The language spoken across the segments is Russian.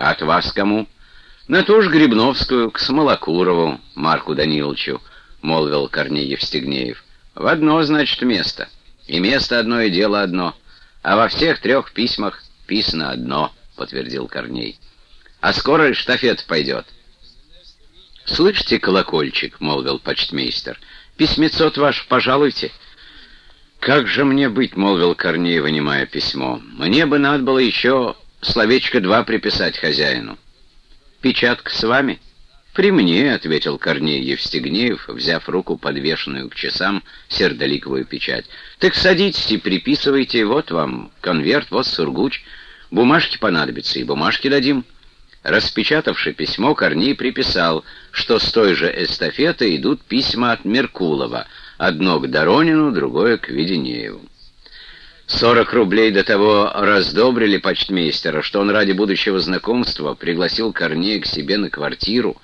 А от вас кому? На ту же Грибновскую, к Смолокурову, Марку Даниловичу, молвил Корней Евстигнеев. В одно, значит, место. И место одно, и дело одно. А во всех трех письмах писано одно, подтвердил Корней. А скоро штафет пойдет. «Слышите, колокольчик?» — молвил почтмейстер. «Письмецот ваш, пожалуйте». «Как же мне быть?» — молвил Корней, вынимая письмо. «Мне бы надо было еще словечко два приписать хозяину». «Печатка с вами?» «При мне», — ответил Корней Евстигнеев, взяв руку, подвешенную к часам, сердоликовую печать. «Так садитесь и приписывайте. Вот вам конверт, вот сургуч. Бумажки понадобятся, и бумажки дадим». Распечатавши письмо, Корней приписал, что с той же эстафеты идут письма от Меркулова, одно к Доронину, другое к Веденееву. Сорок рублей до того раздобрили почтмейстера, что он ради будущего знакомства пригласил Корнея к себе на квартиру,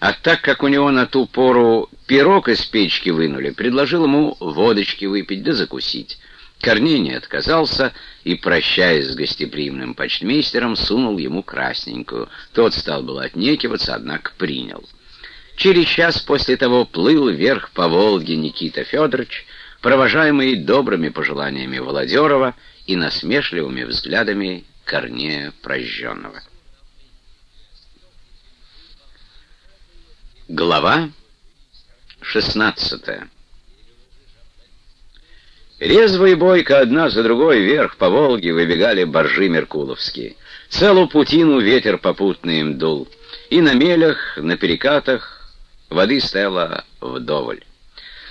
а так как у него на ту пору пирог из печки вынули, предложил ему водочки выпить да закусить. Корней не отказался и, прощаясь с гостеприимным почтмейстером, сунул ему красненькую. Тот стал было отнекиваться, однако принял. Через час после того плыл вверх по Волге Никита Федорович, провожаемый добрыми пожеланиями Володерова и насмешливыми взглядами Корнея Прожженного. Глава шестнадцатая Резво и бойко одна за другой вверх по Волге выбегали боржи меркуловские. Целую путину ветер попутный им дул. И на мелях, на перекатах воды стояло вдоволь.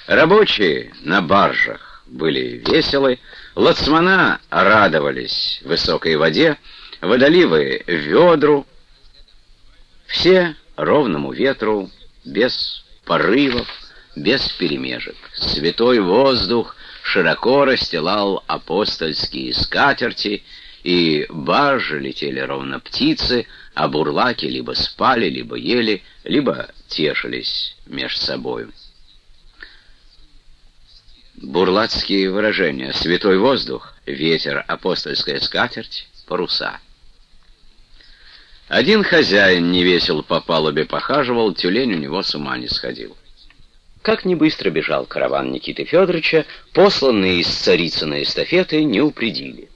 Рабочие на баржах были веселы, лацмана радовались высокой воде, водоливы — ведру. Все ровному ветру, без порывов, без перемежек. Святой воздух широко расстилал апостольские скатерти, и баржи летели ровно птицы, а бурлаки либо спали, либо ели, либо тешились меж собою. Бурлацкие выражения «святой воздух», «ветер», «апостольская скатерть», «паруса». Один хозяин невесел по палубе похаживал, тюлень у него с ума не сходил. Как не быстро бежал караван Никиты Федоровича, посланные из Царицына эстафеты не упредили.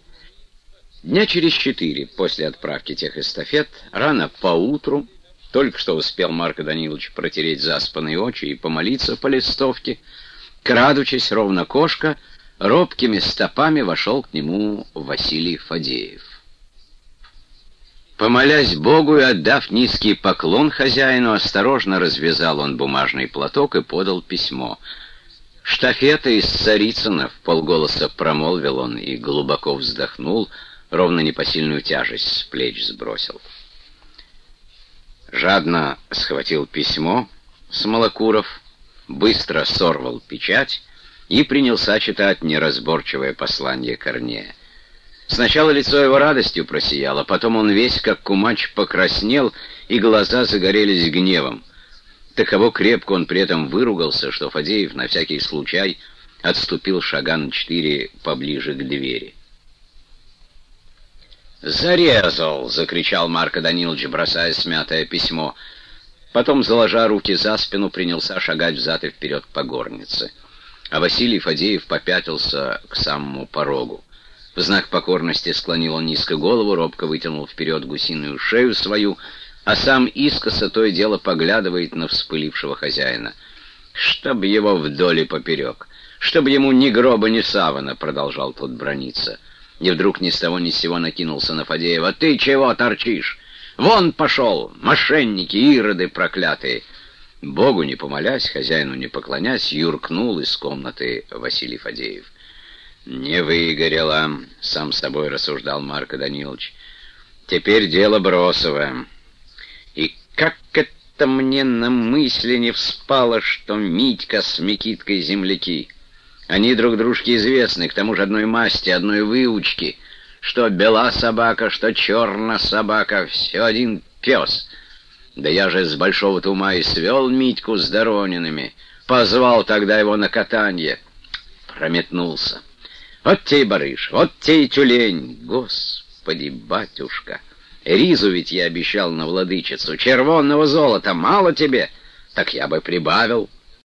Дня через четыре после отправки тех эстафет, рано поутру, только что успел Марко Данилович протереть заспанные очи и помолиться по листовке, крадучись ровно кошка, робкими стопами вошел к нему Василий Фадеев. Помолясь Богу и отдав низкий поклон хозяину, осторожно развязал он бумажный платок и подал письмо. «Штафета из Царицына», — полголоса промолвил он и глубоко вздохнул, ровно непосильную тяжесть с плеч сбросил. Жадно схватил письмо с Малокуров, быстро сорвал печать и принялся читать неразборчивое послание Корнея. Сначала лицо его радостью просияло, потом он весь, как кумач, покраснел, и глаза загорелись гневом. Таково крепко он при этом выругался, что Фадеев на всякий случай отступил шага на четыре поближе к двери. «Зарезал!» — закричал Марко Данилович, бросая смятое письмо. Потом, заложа руки за спину, принялся шагать взад и вперед по горнице. А Василий Фадеев попятился к самому порогу. В знак покорности склонил он низко голову, робко вытянул вперед гусиную шею свою, а сам искоса то и дело поглядывает на вспылившего хозяина. «Чтоб его вдоль и поперек! Чтоб ему ни гроба, ни савана!» — продолжал тот брониться. И вдруг ни с того ни с сего накинулся на Фадеева. «Ты чего торчишь? Вон пошел! Мошенники, ироды проклятые!» Богу не помолясь, хозяину не поклонясь, юркнул из комнаты Василий Фадеев. «Не выгорело», — сам с собой рассуждал Марко Данилович. «Теперь дело бросовое. И как это мне на мысли не вспало, что Митька с Микиткой земляки? Они друг дружке известны, к тому же одной масти, одной выучки. Что бела собака, что черная собака, все один пес. Да я же с большого-то ума и свел Митьку с Доронинами, позвал тогда его на катанье. Прометнулся». Вот те и барыш, вот те и тюлень. Господи, батюшка! Ризу ведь я обещал на владычицу. Червонного золота мало тебе? Так я бы прибавил.